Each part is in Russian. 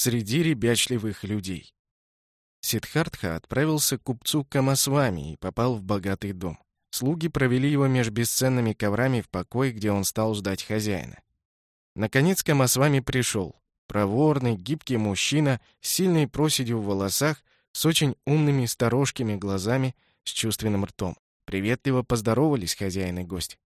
среди ребячливых людей. Сидхартха отправился к купцу Камасвами и попал в богатый дом. Слуги провели его меж бесценными коврами в покой, где он стал ждать хозяина. Наконец Камасвами пришел. Проворный, гибкий мужчина с сильной проседью в волосах, с очень умными сторожкими глазами, с чувственным ртом. Приветливо поздоровались хозяин и гость.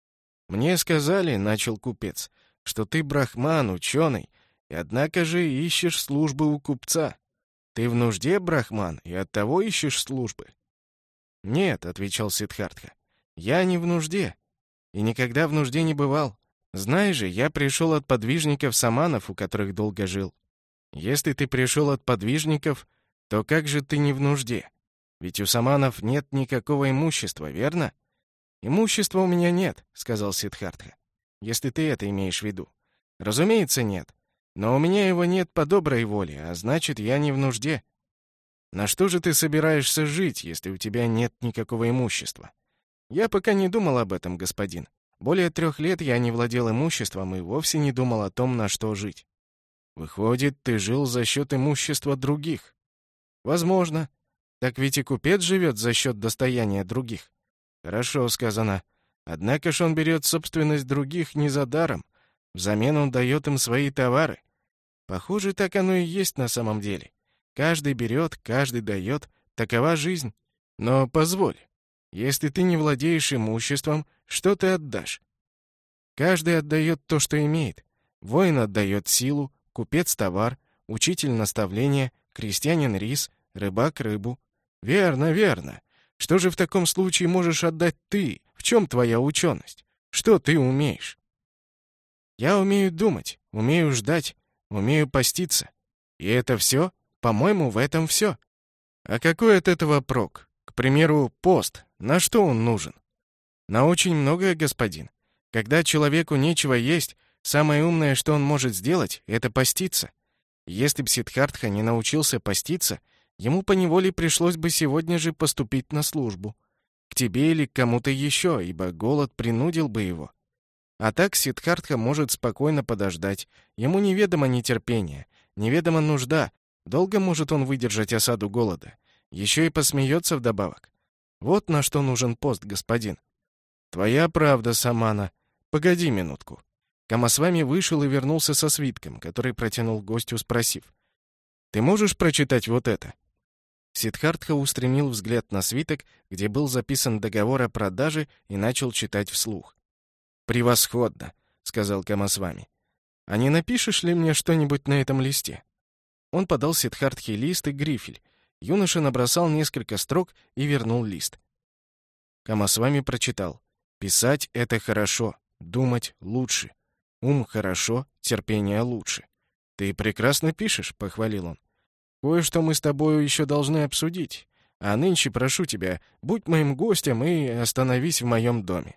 «Мне сказали, — начал купец, — что ты брахман, ученый, и однако же ищешь службы у купца. Ты в нужде, брахман, и оттого ищешь службы?» «Нет, — отвечал Сидхартха, — я не в нужде, и никогда в нужде не бывал. Знаешь же, я пришел от подвижников саманов, у которых долго жил. Если ты пришел от подвижников, то как же ты не в нужде? Ведь у саманов нет никакого имущества, верно? Имущества у меня нет, сказал Сидхартха. Если ты это имеешь в виду. Разумеется, нет. Но у меня его нет по доброй воле, а значит, я не в нужде. На что же ты собираешься жить, если у тебя нет никакого имущества? Я пока не думал об этом, господин. Более трех лет я не владел имуществом и вовсе не думал о том, на что жить. Выходит, ты жил за счет имущества других. Возможно. Так ведь и купец живет за счет достояния других. Хорошо сказано. Однако ж он берет собственность других не за даром. Взамен он дает им свои товары. Похоже, так оно и есть на самом деле. Каждый берет, каждый дает. Такова жизнь. Но позволь, если ты не владеешь имуществом, что ты отдашь? Каждый отдает то, что имеет. Воин отдает силу, купец — товар, учитель — наставление, крестьянин — рис, рыбак — рыбу. Верно, верно. Что же в таком случае можешь отдать ты? В чем твоя ученость? Что ты умеешь? Я умею думать, умею ждать, умею поститься. И это все? По-моему, в этом все. А какой от этого прок? К примеру, пост. На что он нужен? На очень многое, господин. Когда человеку нечего есть, самое умное, что он может сделать, это поститься. Если б Сиддхартха не научился поститься, ему поневоле пришлось бы сегодня же поступить на службу. К тебе или к кому-то еще, ибо голод принудил бы его. А так Сиддхартха может спокойно подождать. Ему неведомо нетерпение, неведома нужда. Долго может он выдержать осаду голода. Еще и посмеется вдобавок. Вот на что нужен пост, господин. Твоя правда, Самана. Погоди минутку. Камасвами вышел и вернулся со свитком, который протянул гостю, спросив. «Ты можешь прочитать вот это?» Сидхартха устремил взгляд на свиток, где был записан договор о продаже, и начал читать вслух. «Превосходно», — сказал Камасвами. «А не напишешь ли мне что-нибудь на этом листе?» Он подал Сидхартхе лист и грифель, Юноша набросал несколько строк и вернул лист. Камасвами прочитал. «Писать — это хорошо, думать — лучше. Ум — хорошо, терпение — лучше. Ты прекрасно пишешь», — похвалил он. «Кое-что мы с тобой еще должны обсудить. А нынче прошу тебя, будь моим гостем и остановись в моем доме».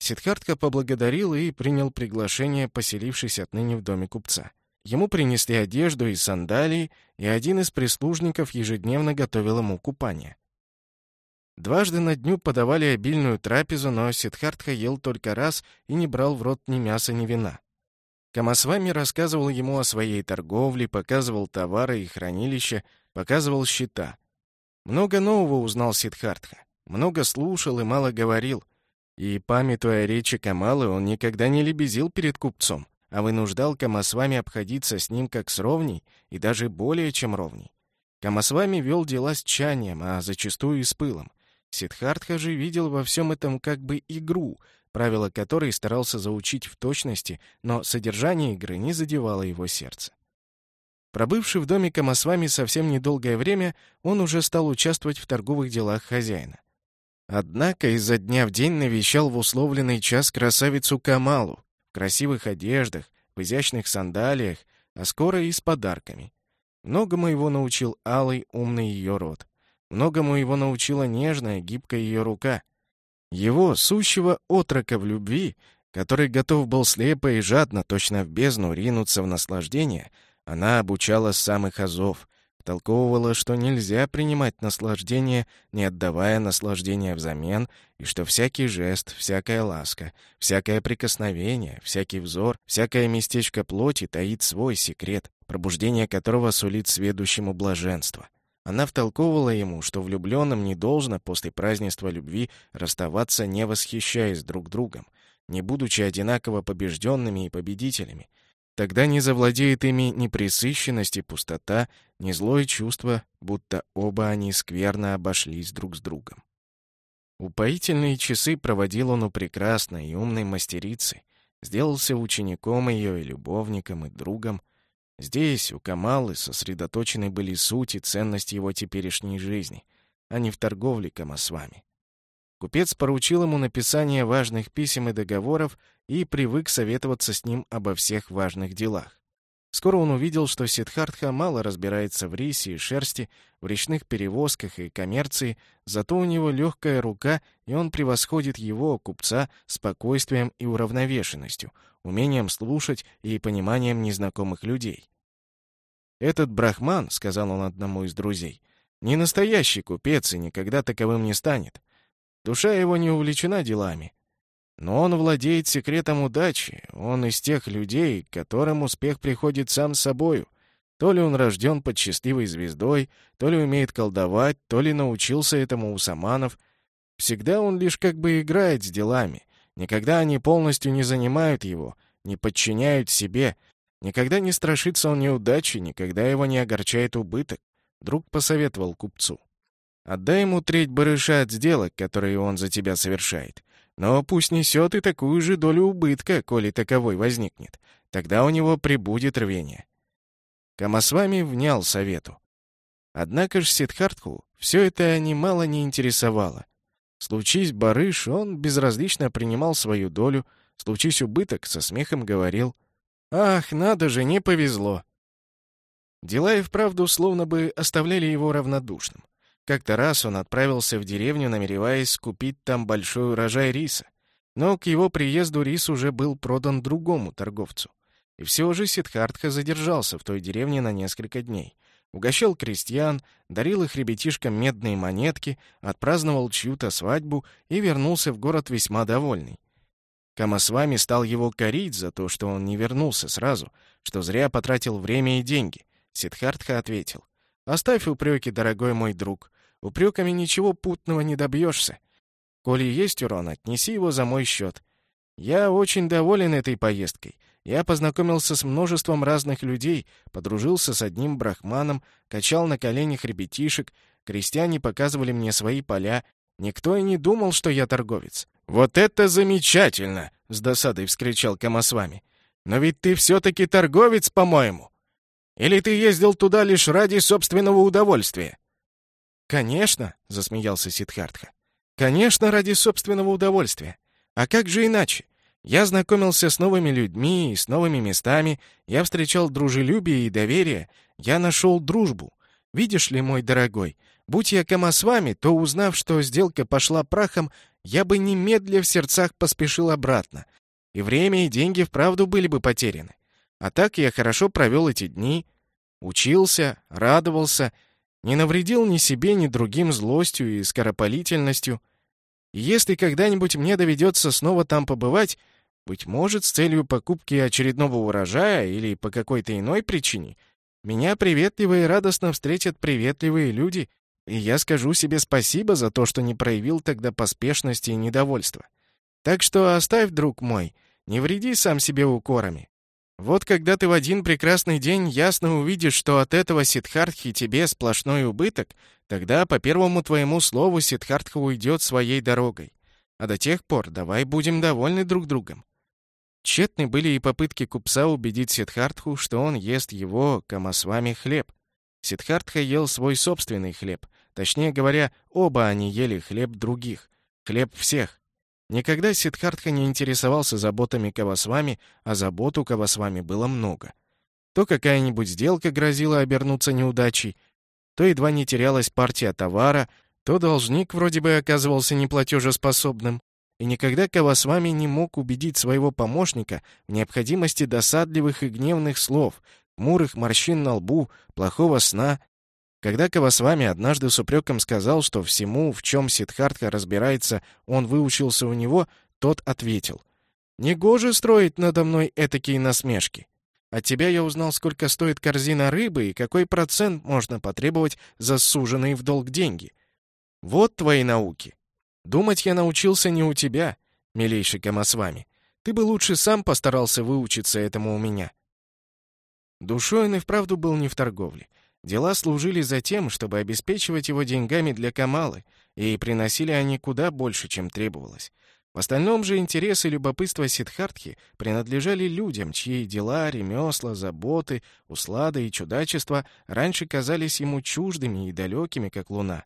Сидхартка поблагодарил и принял приглашение, поселившись отныне в доме купца. Ему принесли одежду и сандалии, и один из прислужников ежедневно готовил ему купание. Дважды на дню подавали обильную трапезу, но Сидхартха ел только раз и не брал в рот ни мяса, ни вина. Камасвами рассказывал ему о своей торговле, показывал товары и хранилища, показывал счета. Много нового узнал Сидхартха, много слушал и мало говорил. И, памятуя речи Камалы, он никогда не лебезил перед купцом а вынуждал Камасвами обходиться с ним как с ровней, и даже более чем ровней. Камасвами вел дела с тчанием, а зачастую и с пылом. Сидхартха же видел во всем этом как бы игру, правила которой старался заучить в точности, но содержание игры не задевало его сердце. Пробывший в доме Камасвами совсем недолгое время, он уже стал участвовать в торговых делах хозяина. Однако изо дня в день навещал в условленный час красавицу Камалу, в красивых одеждах, в изящных сандалиях, а скоро и с подарками. Многому его научил алый, умный ее рот. Многому его научила нежная, гибкая ее рука. Его, сущего отрока в любви, который готов был слепо и жадно, точно в бездну, ринуться в наслаждение, она обучала с самых азов, Втолковывала, что нельзя принимать наслаждение, не отдавая наслаждения взамен, и что всякий жест, всякая ласка, всякое прикосновение, всякий взор, всякое местечко плоти таит свой секрет, пробуждение которого сулит сведущему блаженство. Она втолковывала ему, что влюбленным не должно после празднества любви расставаться, не восхищаясь друг другом, не будучи одинаково побежденными и победителями. Тогда не завладеет ими ни пресыщенность и пустота, ни злое чувство, будто оба они скверно обошлись друг с другом. Упоительные часы проводил он у прекрасной и умной мастерицы, сделался учеником ее и любовником, и другом. Здесь, у Камалы, сосредоточены были суть и ценность его теперешней жизни, а не в торговле Камасвами. Купец поручил ему написание важных писем и договоров и привык советоваться с ним обо всех важных делах. Скоро он увидел, что Сидхартха мало разбирается в рисе и шерсти, в речных перевозках и коммерции, зато у него легкая рука, и он превосходит его, купца, спокойствием и уравновешенностью, умением слушать и пониманием незнакомых людей. «Этот брахман», — сказал он одному из друзей, — «не настоящий купец и никогда таковым не станет. Душа его не увлечена делами. Но он владеет секретом удачи. Он из тех людей, которым успех приходит сам собою. То ли он рожден под счастливой звездой, то ли умеет колдовать, то ли научился этому у саманов. Всегда он лишь как бы играет с делами. Никогда они полностью не занимают его, не подчиняют себе. Никогда не страшится он неудачи, никогда его не огорчает убыток. Друг посоветовал купцу. Отдай ему треть барыша от сделок, которые он за тебя совершает. Но пусть несет и такую же долю убытка, коли таковой возникнет. Тогда у него прибудет рвение. Камасвами внял совету. Однако ж Сидхартху все это немало не интересовало. Случись барыш, он безразлично принимал свою долю, случись убыток, со смехом говорил «Ах, надо же, не повезло!» Дела и вправду словно бы оставляли его равнодушным. Как-то раз он отправился в деревню, намереваясь купить там большой урожай риса. Но к его приезду рис уже был продан другому торговцу. И все же Сидхартха задержался в той деревне на несколько дней. Угощал крестьян, дарил их ребятишкам медные монетки, отпраздновал чью-то свадьбу и вернулся в город весьма довольный. Камасвами стал его корить за то, что он не вернулся сразу, что зря потратил время и деньги. Сидхартха ответил. «Оставь упреки, дорогой мой друг. Упреками ничего путного не добьешься. Коли есть урон, отнеси его за мой счет. Я очень доволен этой поездкой. Я познакомился с множеством разных людей, подружился с одним брахманом, качал на коленях ребятишек, крестьяне показывали мне свои поля. Никто и не думал, что я торговец. «Вот это замечательно!» — с досадой вскричал Камасвами. «Но ведь ты все-таки торговец, по-моему. Или ты ездил туда лишь ради собственного удовольствия?» «Конечно», — засмеялся Сидхартха. «Конечно, ради собственного удовольствия. А как же иначе? Я знакомился с новыми людьми и с новыми местами, я встречал дружелюбие и доверие, я нашел дружбу. Видишь ли, мой дорогой, будь я Кама с вами, то, узнав, что сделка пошла прахом, я бы немедля в сердцах поспешил обратно. И время, и деньги вправду были бы потеряны. А так я хорошо провел эти дни, учился, радовался — не навредил ни себе, ни другим злостью и скоропалительностью. И если когда-нибудь мне доведется снова там побывать, быть может, с целью покупки очередного урожая или по какой-то иной причине, меня приветливо и радостно встретят приветливые люди, и я скажу себе спасибо за то, что не проявил тогда поспешности и недовольства. Так что оставь, друг мой, не вреди сам себе укорами. Вот когда ты в один прекрасный день ясно увидишь, что от этого Сидхартхи тебе сплошной убыток, тогда по первому твоему слову Сидхартха уйдет своей дорогой. А до тех пор давай будем довольны друг другом. Тщетны были и попытки купца убедить Сидхартху, что он ест его камасвами хлеб. Сидхартха ел свой собственный хлеб. Точнее говоря, оба они ели хлеб других. Хлеб всех. Никогда Сидхартха не интересовался заботами Кавасвами, а забот у Кавасвами было много. То какая-нибудь сделка грозила обернуться неудачей, то едва не терялась партия товара, то должник вроде бы оказывался неплатежеспособным. И никогда Кавасвами не мог убедить своего помощника в необходимости досадливых и гневных слов, хмурых морщин на лбу, плохого сна когда Кавасвами однажды с упреком сказал, что всему, в чем Сидхартха разбирается, он выучился у него, тот ответил. «Негоже строить надо мной этакие насмешки. От тебя я узнал, сколько стоит корзина рыбы и какой процент можно потребовать за суженные в долг деньги. Вот твои науки. Думать я научился не у тебя, милейший Камасвами. Ты бы лучше сам постарался выучиться этому у меня. Душой он и вправду был не в торговле. Дела служили за тем, чтобы обеспечивать его деньгами для Камалы, и приносили они куда больше, чем требовалось. В остальном же интересы и любопытство Сидхартхи принадлежали людям, чьи дела, ремесла, заботы, услады и чудачества раньше казались ему чуждыми и далекими, как луна.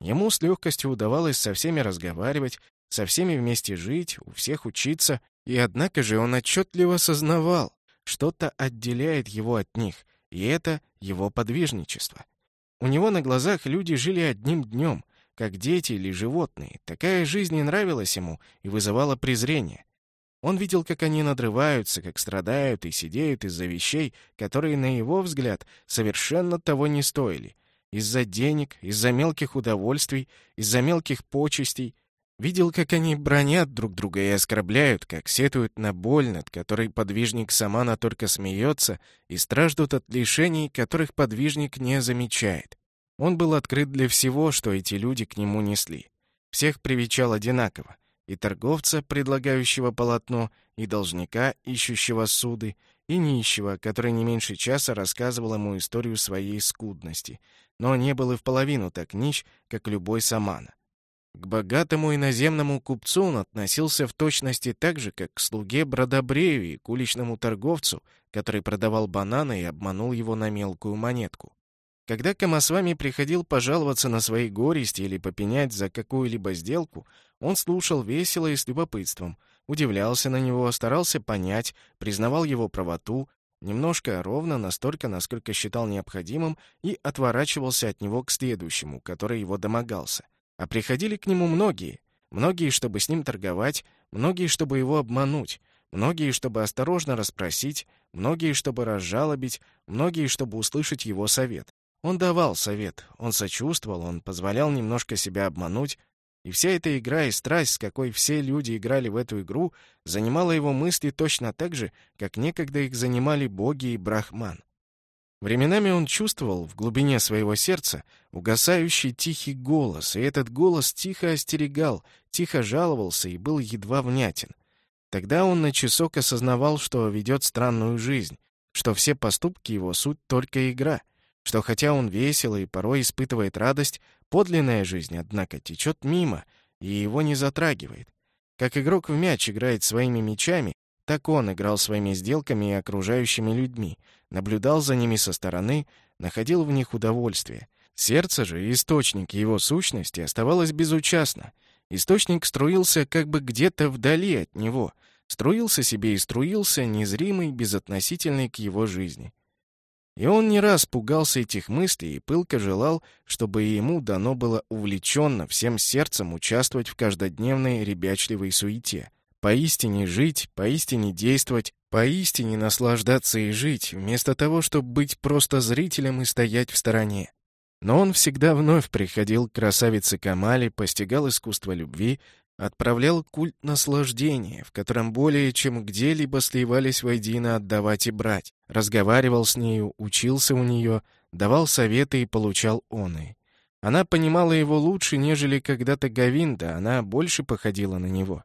Ему с легкостью удавалось со всеми разговаривать, со всеми вместе жить, у всех учиться, и однако же он отчетливо сознавал, что-то отделяет его от них, и это его подвижничество. У него на глазах люди жили одним днем — как дети или животные. Такая жизнь не нравилась ему и вызывала презрение. Он видел, как они надрываются, как страдают и сидеют из-за вещей, которые, на его взгляд, совершенно того не стоили. Из-за денег, из-за мелких удовольствий, из-за мелких почестей. Видел, как они бронят друг друга и оскорбляют, как сетуют на боль, над которой подвижник Самана только смеется, и страждут от лишений, которых подвижник не замечает. Он был открыт для всего, что эти люди к нему несли. Всех привечал одинаково. И торговца, предлагающего полотно, и должника, ищущего суды, и нищего, который не меньше часа рассказывал ему историю своей скудности, но не был и в половину так нищ, как любой самана. К богатому иноземному купцу он относился в точности так же, как к слуге Бродобрею и к уличному торговцу, который продавал бананы и обманул его на мелкую монетку. Когда Камасвами приходил пожаловаться на свои горести или попенять за какую-либо сделку, он слушал весело и с любопытством, удивлялся на него, старался понять, признавал его правоту, немножко ровно, настолько, насколько считал необходимым, и отворачивался от него к следующему, который его домогался. А приходили к нему многие, многие, чтобы с ним торговать, многие, чтобы его обмануть, многие, чтобы осторожно расспросить, многие, чтобы разжалобить, многие, чтобы услышать его совет. Он давал совет, он сочувствовал, он позволял немножко себя обмануть, и вся эта игра и страсть, с какой все люди играли в эту игру, занимала его мысли точно так же, как некогда их занимали боги и брахман. Временами он чувствовал в глубине своего сердца угасающий тихий голос, и этот голос тихо остерегал, тихо жаловался и был едва внятен. Тогда он на часок осознавал, что ведет странную жизнь, что все поступки его — суть только игра — что хотя он весел и порой испытывает радость, подлинная жизнь, однако, течет мимо и его не затрагивает. Как игрок в мяч играет своими мячами, так он играл своими сделками и окружающими людьми, наблюдал за ними со стороны, находил в них удовольствие. Сердце же, источник его сущности, оставалось безучастно. Источник струился как бы где-то вдали от него, струился себе и струился, незримый, безотносительный к его жизни. И он не раз пугался этих мыслей и пылко желал, чтобы ему дано было увлеченно всем сердцем участвовать в каждодневной ребячливой суете. Поистине жить, поистине действовать, поистине наслаждаться и жить, вместо того, чтобы быть просто зрителем и стоять в стороне. Но он всегда вновь приходил к красавице Камале, постигал искусство любви, отправлял культ наслаждения, в котором более чем где-либо сливались воедино отдавать и брать, разговаривал с нею, учился у нее, давал советы и получал оны. Она понимала его лучше, нежели когда-то Гавинда, она больше походила на него.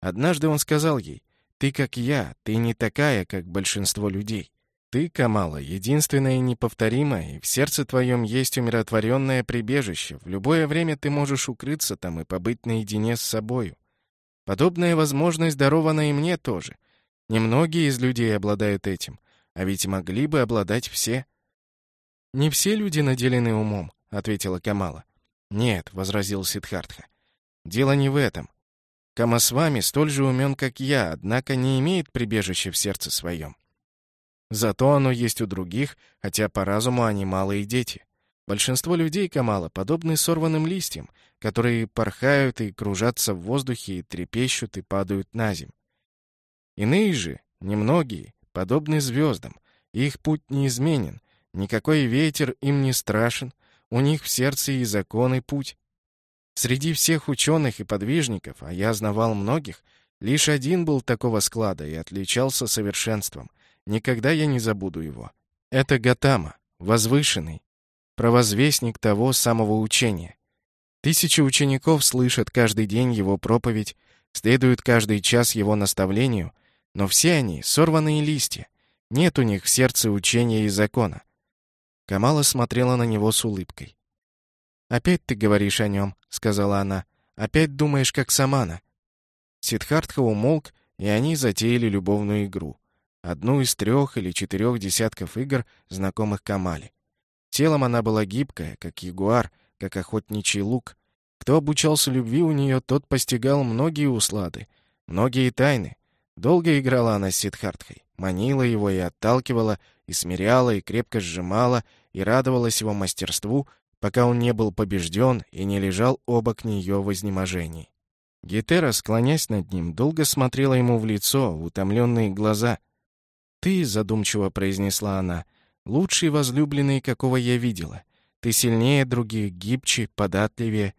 Однажды он сказал ей, «Ты как я, ты не такая, как большинство людей. Ты, Камала, единственная и неповторимая, и в сердце твоем есть умиротворенное прибежище. В любое время ты можешь укрыться там и побыть наедине с собою. Подобная возможность дарована и мне тоже. Немногие из людей обладают этим, а ведь могли бы обладать все. «Не все люди наделены умом», — ответила Камала. «Нет», — возразил Сидхартха. «Дело не в этом. Камасвами столь же умен, как я, однако не имеет прибежища в сердце своем. Зато оно есть у других, хотя по разуму они малые дети. Большинство людей Камала подобны сорванным листьям, которые порхают и кружатся в воздухе и трепещут и падают на земь. Иные же, немногие, подобны звездам, их путь неизменен, никакой ветер им не страшен, у них в сердце и закон, и путь. Среди всех ученых и подвижников, а я знавал многих, лишь один был такого склада и отличался совершенством — Никогда я не забуду его. Это Гатама, возвышенный, провозвестник того самого учения. Тысячи учеников слышат каждый день его проповедь, следуют каждый час его наставлению, но все они — сорванные листья. Нет у них в сердце учения и закона. Камала смотрела на него с улыбкой. «Опять ты говоришь о нем», — сказала она. «Опять думаешь, как Самана». Сидхартха умолк, и они затеяли любовную игру. Одну из трех или четырех десятков игр, знакомых Камале. Телом она была гибкая, как ягуар, как охотничий лук. Кто обучался любви у нее, тот постигал многие услады, многие тайны. Долго играла она с Сидхартхой, манила его и отталкивала, и смиряла, и крепко сжимала, и радовалась его мастерству, пока он не был побежден и не лежал обок нее в изнеможении. Гетера, склонясь над ним, долго смотрела ему в лицо, в утомленные глаза — «Ты», — задумчиво произнесла она, — «лучший возлюбленный, какого я видела. Ты сильнее других, гибче, податливее.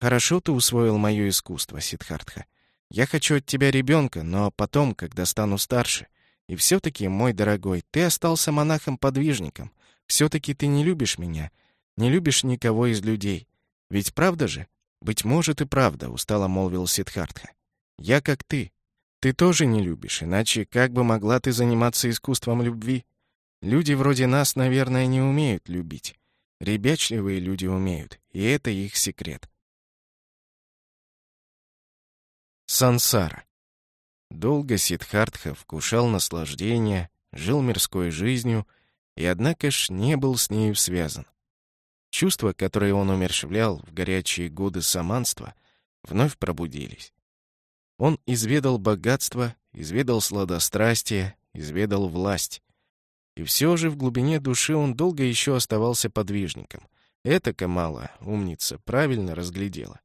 Хорошо ты усвоил мое искусство, Сидхартха. Я хочу от тебя ребенка, но потом, когда стану старше. И все-таки, мой дорогой, ты остался монахом-подвижником. Все-таки ты не любишь меня, не любишь никого из людей. Ведь правда же? Быть может и правда, устало молвил Сидхартха. Я как ты, ты тоже не любишь, иначе как бы могла ты заниматься искусством любви? Люди вроде нас, наверное, не умеют любить. Ребячливые люди умеют, и это их секрет. Сансара. Долго Сидхартха вкушал наслаждение, жил мирской жизнью и, однако ж, не был с нею связан. Чувства, которые он умерщвлял в горячие годы саманства, вновь пробудились. Он изведал богатство, изведал сладострастие, изведал власть. И все же в глубине души он долго еще оставался подвижником. Это Камала, умница, правильно разглядела.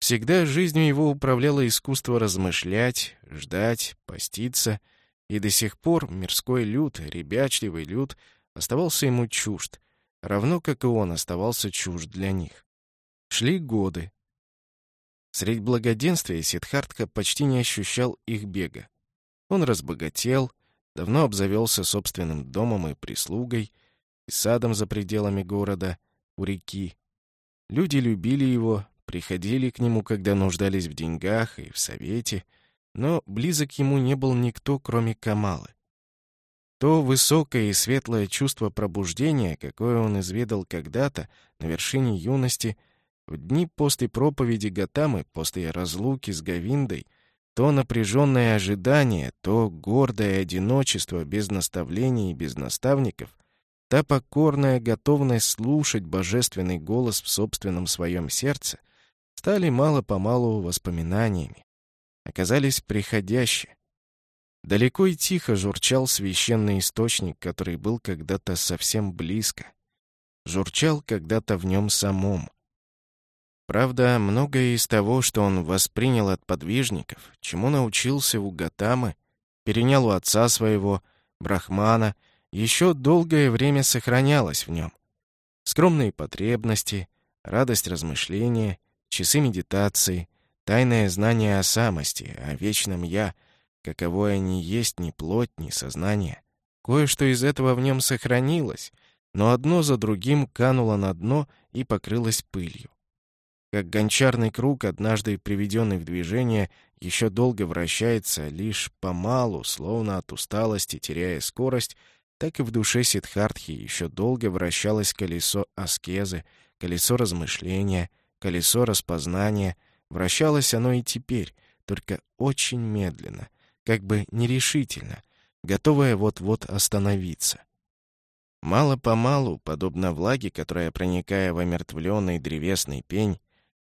Всегда жизнью его управляло искусство размышлять, ждать, поститься, и до сих пор мирской люд, ребячливый люд, оставался ему чужд, равно как и он оставался чужд для них. Шли годы, Средь благоденствия Сидхартха почти не ощущал их бега. Он разбогател, давно обзавелся собственным домом и прислугой, и садом за пределами города, у реки. Люди любили его, приходили к нему, когда нуждались в деньгах и в совете, но близок ему не был никто, кроме Камалы. То высокое и светлое чувство пробуждения, какое он изведал когда-то на вершине юности, в дни после проповеди Гатамы, после разлуки с Гавиндой, то напряженное ожидание, то гордое одиночество без наставлений и без наставников, та покорная готовность слушать божественный голос в собственном своем сердце, стали мало-помалу воспоминаниями, оказались приходящие. Далеко и тихо журчал священный источник, который был когда-то совсем близко. Журчал когда-то в нем самом, Правда, многое из того, что он воспринял от подвижников, чему научился у Гатамы, перенял у отца своего, Брахмана, еще долгое время сохранялось в нем. Скромные потребности, радость размышления, часы медитации, тайное знание о самости, о вечном «я», каковое ни есть ни плоть, ни сознание. Кое-что из этого в нем сохранилось, но одно за другим кануло на дно и покрылось пылью. Как гончарный круг, однажды приведенный в движение, еще долго вращается, лишь помалу, словно от усталости, теряя скорость, так и в душе Сидхартхи еще долго вращалось колесо аскезы, колесо размышления, колесо распознания. Вращалось оно и теперь, только очень медленно, как бы нерешительно, готовое вот-вот остановиться. Мало-помалу, подобно влаге, которая, проникая в омертвленный древесный пень,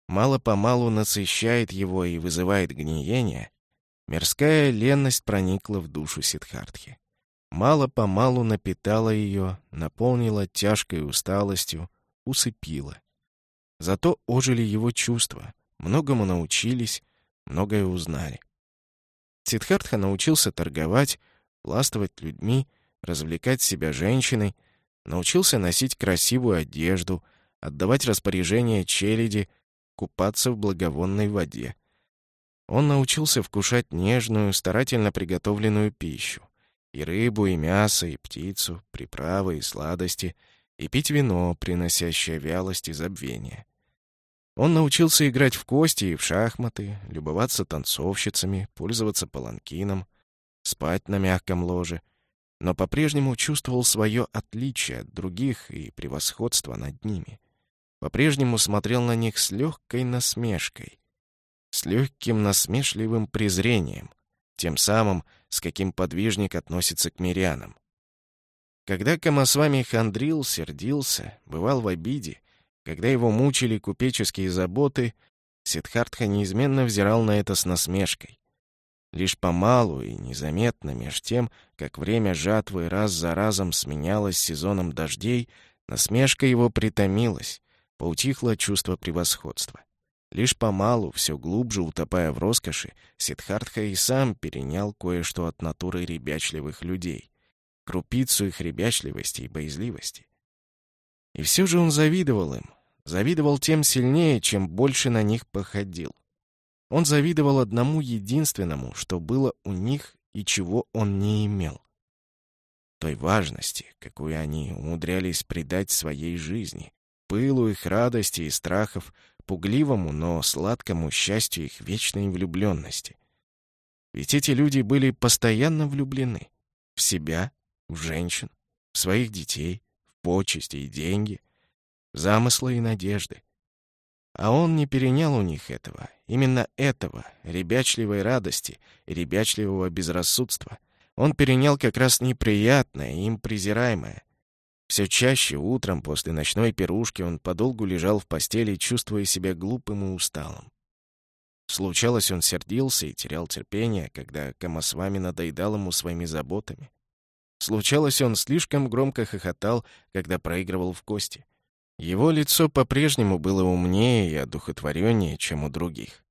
мало-помалу насыщает его и вызывает гниение, мирская ленность проникла в душу Сидхартхи. Мало-помалу напитала ее, наполнила тяжкой усталостью, усыпила. Зато ожили его чувства, многому научились, многое узнали. Сидхартха научился торговать, властвовать людьми, развлекать себя женщиной, научился носить красивую одежду, отдавать распоряжения челяди, купаться в благовонной воде. Он научился вкушать нежную, старательно приготовленную пищу, и рыбу, и мясо, и птицу, приправы и сладости, и пить вино, приносящее вялость и забвение. Он научился играть в кости и в шахматы, любоваться танцовщицами, пользоваться паланкином, спать на мягком ложе, но по-прежнему чувствовал свое отличие от других и превосходство над ними. По-прежнему смотрел на них с легкой насмешкой, с легким насмешливым презрением, тем самым, с каким подвижник относится к мирянам. Когда Камасвами хандрил, сердился, бывал в обиде, когда его мучили купеческие заботы, Сиддхартха неизменно взирал на это с насмешкой. Лишь помалу и незаметно меж тем, как время жатвы раз за разом сменялось сезоном дождей, насмешка его притомилась, поутихло чувство превосходства. Лишь помалу, все глубже утопая в роскоши, Сиддхартха и сам перенял кое-что от натуры ребячливых людей, крупицу их ребячливости и боязливости. И все же он завидовал им, завидовал тем сильнее, чем больше на них походил. Он завидовал одному единственному, что было у них и чего он не имел. Той важности, какую они умудрялись придать своей жизни, пылу их радости и страхов, пугливому, но сладкому счастью их вечной влюбленности. Ведь эти люди были постоянно влюблены в себя, в женщин, в своих детей, в почести и деньги, замыслы и надежды. А он не перенял у них этого, именно этого, ребячливой радости и ребячливого безрассудства. Он перенял как раз неприятное, им презираемое. Все чаще утром после ночной пирушки он подолгу лежал в постели, чувствуя себя глупым и усталым. Случалось, он сердился и терял терпение, когда Камасвами надоедал ему своими заботами. Случалось, он слишком громко хохотал, когда проигрывал в кости. Его лицо по-прежнему было умнее и одухотвореннее, чем у других.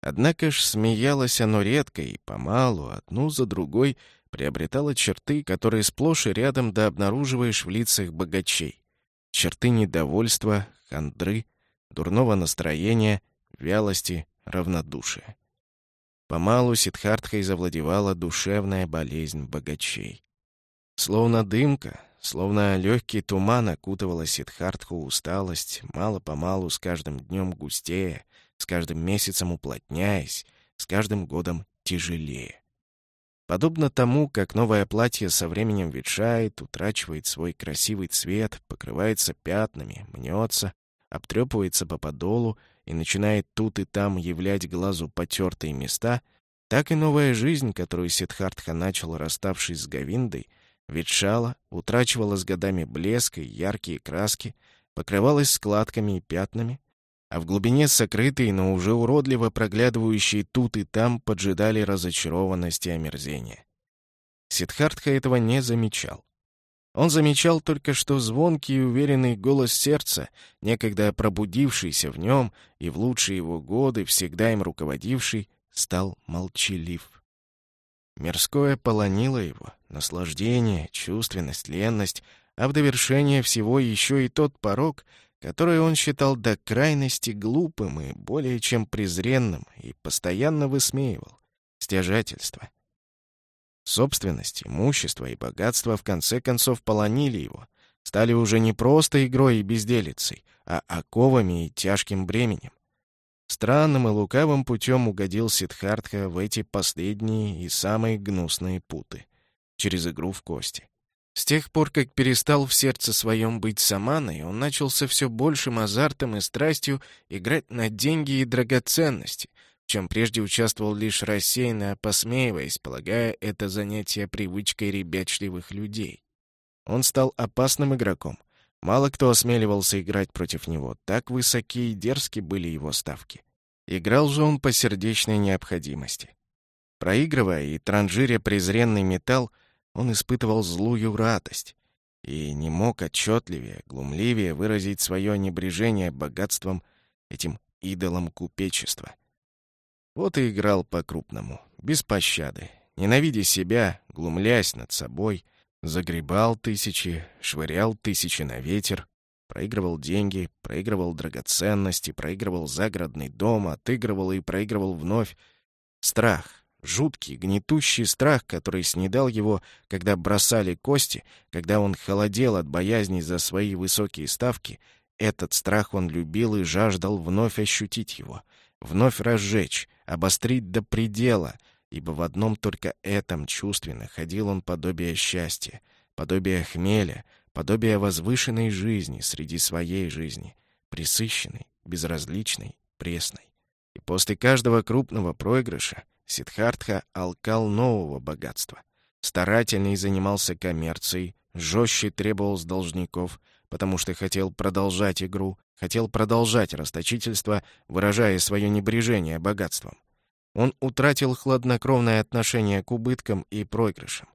Однако ж смеялось оно редко и помалу, одну за другой, приобретало черты, которые сплошь и рядом да обнаруживаешь в лицах богачей. Черты недовольства, хандры, дурного настроения, вялости, равнодушия. Помалу Сидхартхой завладевала душевная болезнь богачей. Словно дымка, словно легкий туман окутывала Сидхартху усталость, мало-помалу с каждым днем густее, с каждым месяцем уплотняясь, с каждым годом тяжелее. Подобно тому, как новое платье со временем ветшает, утрачивает свой красивый цвет, покрывается пятнами, мнется, обтрепывается по подолу и начинает тут и там являть глазу потертые места, так и новая жизнь, которую Сидхартха начал, расставшись с Гавиндой, ветшала, утрачивала с годами блеск и яркие краски, покрывалась складками и пятнами, а в глубине сокрытые, но уже уродливо проглядывающие тут и там поджидали разочарованность и омерзение. Сидхартха этого не замечал. Он замечал только, что звонкий и уверенный голос сердца, некогда пробудившийся в нем и в лучшие его годы всегда им руководивший, стал молчалив. Мирское полонило его, наслаждение, чувственность, ленность, а в довершение всего еще и тот порог, который он считал до крайности глупым и более чем презренным, и постоянно высмеивал — стяжательство. Собственность, имущество и богатство в конце концов полонили его, стали уже не просто игрой и безделицей, а оковами и тяжким бременем. Странным и лукавым путем угодил Сидхартха в эти последние и самые гнусные путы через игру в кости. С тех пор, как перестал в сердце своем быть саманой, он начался все большим азартом и страстью играть на деньги и драгоценности, в чем прежде участвовал лишь рассеянно, посмеиваясь, полагая это занятие привычкой ребячливых людей. Он стал опасным игроком, Мало кто осмеливался играть против него, так высокие и дерзкие были его ставки. Играл же он по сердечной необходимости. Проигрывая и транжиря презренный металл, он испытывал злую радость и не мог отчетливее, глумливее выразить свое небрежение богатством этим идолом купечества. Вот и играл по-крупному, без пощады, ненавидя себя, глумлясь над собой — Загребал тысячи, швырял тысячи на ветер, проигрывал деньги, проигрывал драгоценности, проигрывал загородный дом, отыгрывал и проигрывал вновь. Страх, жуткий, гнетущий страх, который снедал его, когда бросали кости, когда он холодел от боязни за свои высокие ставки, этот страх он любил и жаждал вновь ощутить его, вновь разжечь, обострить до предела, ибо в одном только этом чувстве находил он подобие счастья, подобие хмеля, подобие возвышенной жизни среди своей жизни, присыщенной, безразличной, пресной. И после каждого крупного проигрыша Сиддхартха алкал нового богатства. Старательней занимался коммерцией, жестче требовал с должников, потому что хотел продолжать игру, хотел продолжать расточительство, выражая свое небрежение богатством. Он утратил хладнокровное отношение к убыткам и проигрышам.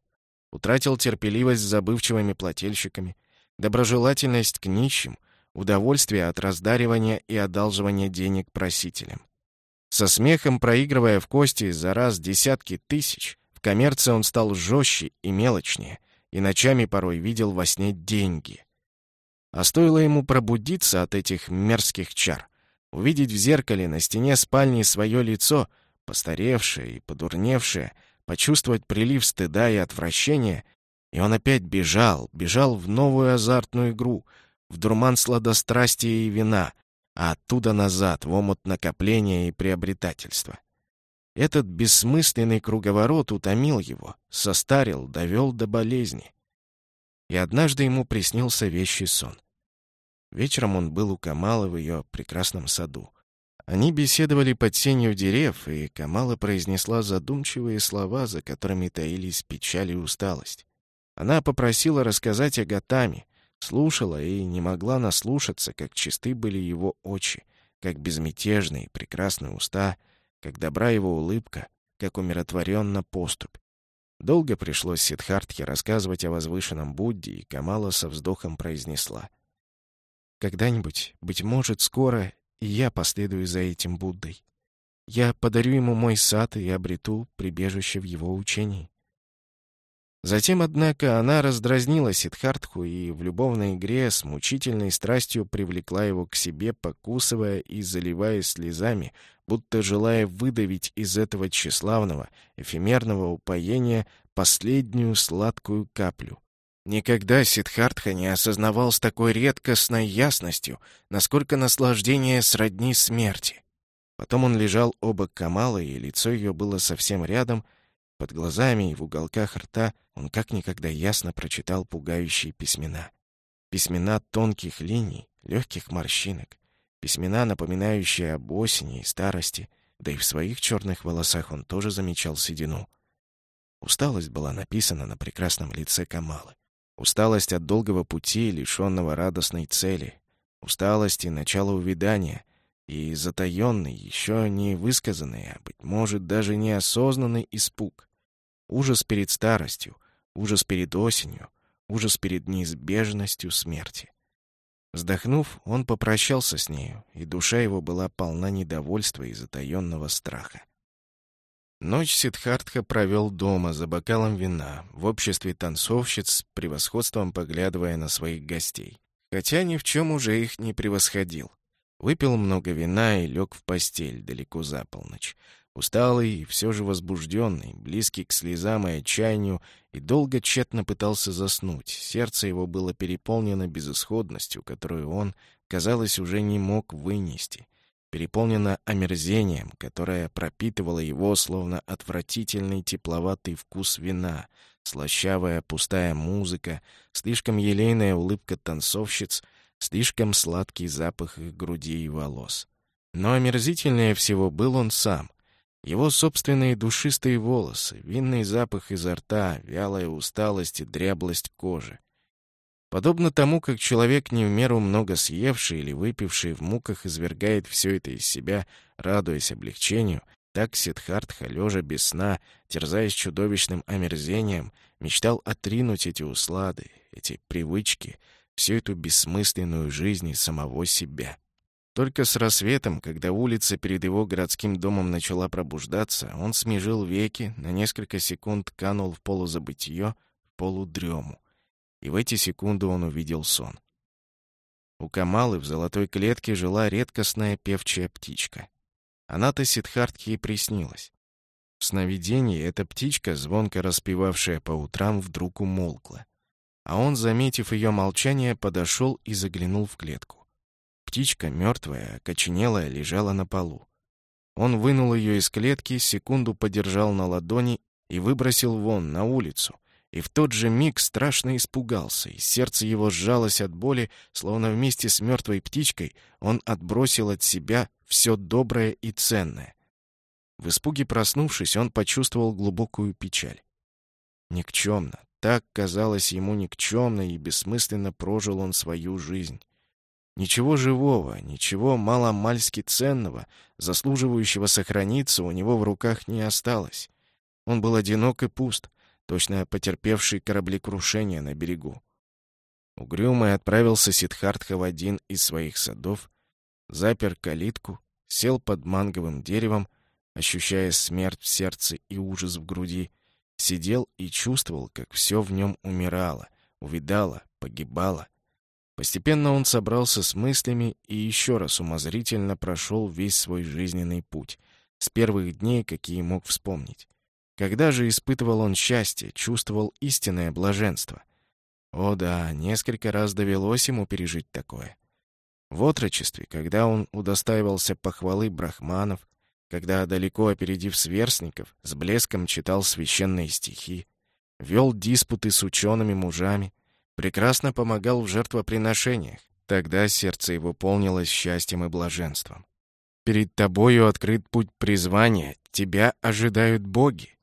Утратил терпеливость с забывчивыми плательщиками, доброжелательность к нищим, удовольствие от раздаривания и одалживания денег просителям. Со смехом проигрывая в кости за раз десятки тысяч, в коммерции он стал жестче и мелочнее, и ночами порой видел во сне деньги. А стоило ему пробудиться от этих мерзких чар, увидеть в зеркале на стене спальни свое лицо, постаревшее и подурневшее, почувствовать прилив стыда и отвращения, и он опять бежал, бежал в новую азартную игру, в дурман сладострастия и вина, а оттуда назад, в омут накопления и приобретательства. Этот бессмысленный круговорот утомил его, состарил, довел до болезни. И однажды ему приснился вещий сон. Вечером он был у Камалы в ее прекрасном саду. Они беседовали под сенью дерев, и Камала произнесла задумчивые слова, за которыми таились печаль и усталость. Она попросила рассказать о Гатаме, Слушала и не могла наслушаться, как чисты были его очи, как безмятежные прекрасные уста, как добра его улыбка, как умиротворенно поступь. Долго пришлось Сидхартхе рассказывать о возвышенном Будде, и Камала со вздохом произнесла. «Когда-нибудь, быть может, скоро, и я последую за этим Буддой. Я подарю ему мой сад и обрету прибежище в его учении. Затем, однако, она раздразнила Сидхартху и в любовной игре с мучительной страстью привлекла его к себе, покусывая и заливаясь слезами, будто желая выдавить из этого тщеславного, эфемерного упоения последнюю сладкую каплю. Никогда Сидхартха не осознавал с такой редкостной ясностью, насколько наслаждение сродни смерти. Потом он лежал оба Камалы, и лицо ее было совсем рядом, под глазами и в уголках рта он как никогда ясно прочитал пугающие письмена. Письмена тонких линий, легких морщинок. Письмена, напоминающие об осени и старости, да и в своих черных волосах он тоже замечал седину. Усталость была написана на прекрасном лице Камалы. Усталость от долгого пути, лишенного радостной цели. Усталость и начало увядания — и затаенный, еще не высказанный, а, быть может, даже неосознанный испуг. Ужас перед старостью, ужас перед осенью, ужас перед неизбежностью смерти. Вздохнув, он попрощался с нею, и душа его была полна недовольства и затаенного страха. Ночь Сидхартха провел дома за бокалом вина, в обществе танцовщиц, с превосходством поглядывая на своих гостей. Хотя ни в чем уже их не превосходил. Выпил много вина и лег в постель далеко за полночь. Усталый и все же возбужденный, близкий к слезам и отчаянию, и долго тщетно пытался заснуть. Сердце его было переполнено безысходностью, которую он, казалось, уже не мог вынести. Переполнено омерзением, которое пропитывало его, словно отвратительный тепловатый вкус вина, слащавая пустая музыка, слишком елейная улыбка танцовщиц — слишком сладкий запах их груди и волос. Но омерзительнее всего был он сам. Его собственные душистые волосы, винный запах изо рта, вялая усталость и дряблость кожи. Подобно тому, как человек, не в меру много съевший или выпивший в муках, извергает все это из себя, радуясь облегчению, так Сидхартха, лежа без сна, терзаясь чудовищным омерзением, мечтал отринуть эти услады, эти привычки, всю эту бессмысленную жизнь и самого себя. Только с рассветом, когда улица перед его городским домом начала пробуждаться, он смежил веки, на несколько секунд канул в полузабытие, в полудрему. И в эти секунды он увидел сон. У Камалы в золотой клетке жила редкостная певчая птичка. Она-то Сидхартке и приснилась. В сновидении эта птичка, звонко распевавшая по утрам, вдруг умолкла. А он, заметив ее молчание, подошел и заглянул в клетку. Птичка, мертвая, окоченелая, лежала на полу. Он вынул ее из клетки, секунду подержал на ладони и выбросил вон, на улицу. И в тот же миг страшно испугался, и сердце его сжалось от боли, словно вместе с мертвой птичкой он отбросил от себя все доброе и ценное. В испуге проснувшись, он почувствовал глубокую печаль. Никчемно, так казалось ему никчемно и бессмысленно прожил он свою жизнь. Ничего живого, ничего маломальски ценного, заслуживающего сохраниться, у него в руках не осталось. Он был одинок и пуст, точно потерпевший кораблекрушение на берегу. Угрюмый отправился Сидхартха в один из своих садов, запер калитку, сел под манговым деревом, ощущая смерть в сердце и ужас в груди, сидел и чувствовал, как все в нем умирало, увидало, погибало. Постепенно он собрался с мыслями и еще раз умозрительно прошел весь свой жизненный путь, с первых дней, какие мог вспомнить. Когда же испытывал он счастье, чувствовал истинное блаженство? О да, несколько раз довелось ему пережить такое. В отрочестве, когда он удостаивался похвалы брахманов, когда, далеко опередив сверстников, с блеском читал священные стихи, вел диспуты с учеными мужами, прекрасно помогал в жертвоприношениях. Тогда сердце его полнилось счастьем и блаженством. Перед тобою открыт путь призвания, тебя ожидают боги.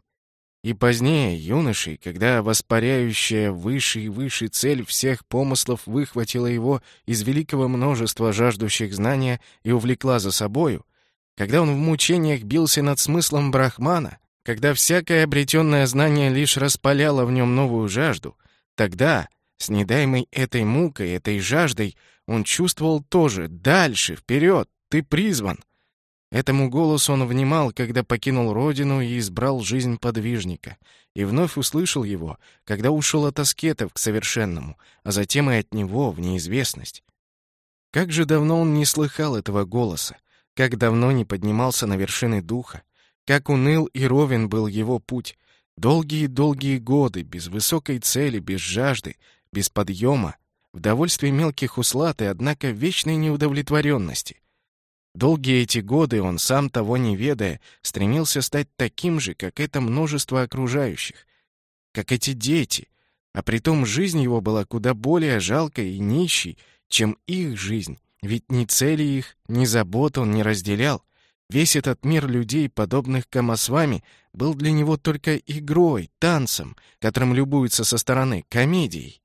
И позднее, юношей, когда воспаряющая выше и выше цель всех помыслов выхватила его из великого множества жаждущих знания и увлекла за собою, когда он в мучениях бился над смыслом Брахмана, когда всякое обретенное знание лишь распаляло в нем новую жажду, тогда, с недаемой этой мукой, этой жаждой, он чувствовал тоже «дальше, вперед, ты призван». Этому голосу он внимал, когда покинул родину и избрал жизнь подвижника, и вновь услышал его, когда ушел от аскетов к совершенному, а затем и от него в неизвестность. Как же давно он не слыхал этого голоса, как давно не поднимался на вершины духа, как уныл и ровен был его путь. Долгие-долгие годы, без высокой цели, без жажды, без подъема, в довольстве мелких услад и, однако, вечной неудовлетворенности. Долгие эти годы он, сам того не ведая, стремился стать таким же, как это множество окружающих, как эти дети, а притом жизнь его была куда более жалкой и нищей, чем их жизнь, ведь ни цели их, ни забот он не разделял. Весь этот мир людей, подобных Камасвами, был для него только игрой, танцем, которым любуются со стороны, комедией.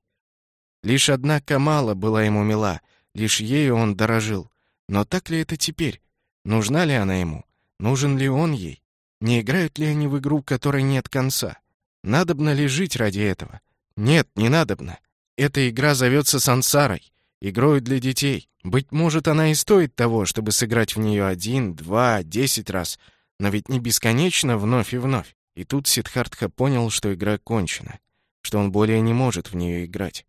Лишь одна Камала была ему мила, лишь ею он дорожил. Но так ли это теперь? Нужна ли она ему? Нужен ли он ей? Не играют ли они в игру, которой нет конца? Надобно ли жить ради этого? Нет, не надобно. Эта игра зовется сансарой игрой для детей. Быть может, она и стоит того, чтобы сыграть в нее один, два, десять раз, но ведь не бесконечно вновь и вновь. И тут Сидхартха понял, что игра кончена, что он более не может в нее играть.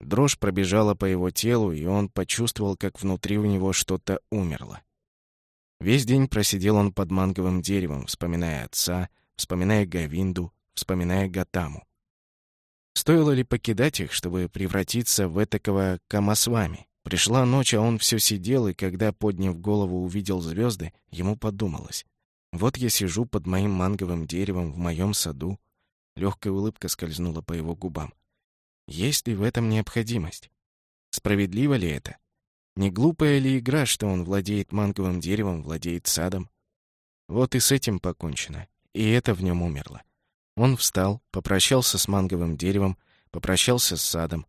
Дрожь пробежала по его телу, и он почувствовал, как внутри у него что-то умерло. Весь день просидел он под манговым деревом, вспоминая отца, вспоминая Гавинду, вспоминая Гатаму. Стоило ли покидать их, чтобы превратиться в этакого Камасвами? Пришла ночь, а он все сидел, и когда, подняв голову, увидел звезды, ему подумалось. Вот я сижу под моим манговым деревом в моем саду. Легкая улыбка скользнула по его губам. Есть ли в этом необходимость? Справедливо ли это? Не глупая ли игра, что он владеет манговым деревом, владеет садом? Вот и с этим покончено, и это в нем умерло. Он встал, попрощался с манговым деревом, попрощался с садом.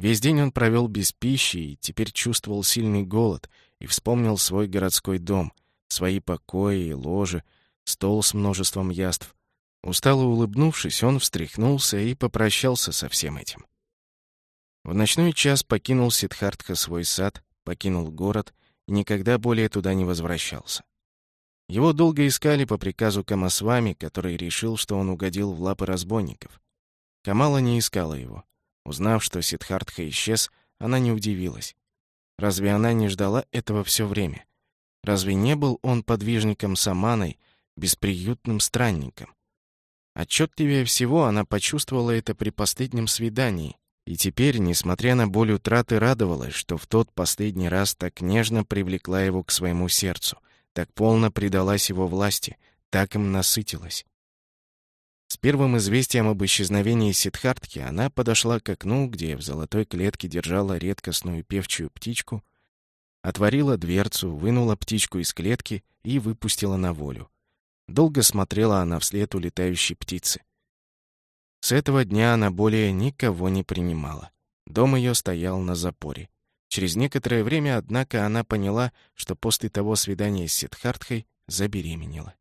Весь день он провел без пищи и теперь чувствовал сильный голод и вспомнил свой городской дом, свои покои и ложи, стол с множеством яств. Устало улыбнувшись, он встряхнулся и попрощался со всем этим. В ночной час покинул Сидхартха свой сад, покинул город и никогда более туда не возвращался. Его долго искали по приказу Камасвами, который решил, что он угодил в лапы разбойников. Камала не искала его. Узнав, что Сидхартха исчез, она не удивилась. Разве она не ждала этого все время? Разве не был он подвижником Саманой, бесприютным странником. Отчетливее всего она почувствовала это при последнем свидании, и теперь, несмотря на боль утраты, радовалась, что в тот последний раз так нежно привлекла его к своему сердцу, так полно предалась его власти, так им насытилась. С первым известием об исчезновении Сидхартки она подошла к окну, где в золотой клетке держала редкостную певчую птичку, отворила дверцу, вынула птичку из клетки и выпустила на волю. Долго смотрела она вслед улетающей птицы. С этого дня она более никого не принимала. Дом ее стоял на запоре. Через некоторое время, однако, она поняла, что после того свидания с Сидхартхой забеременела.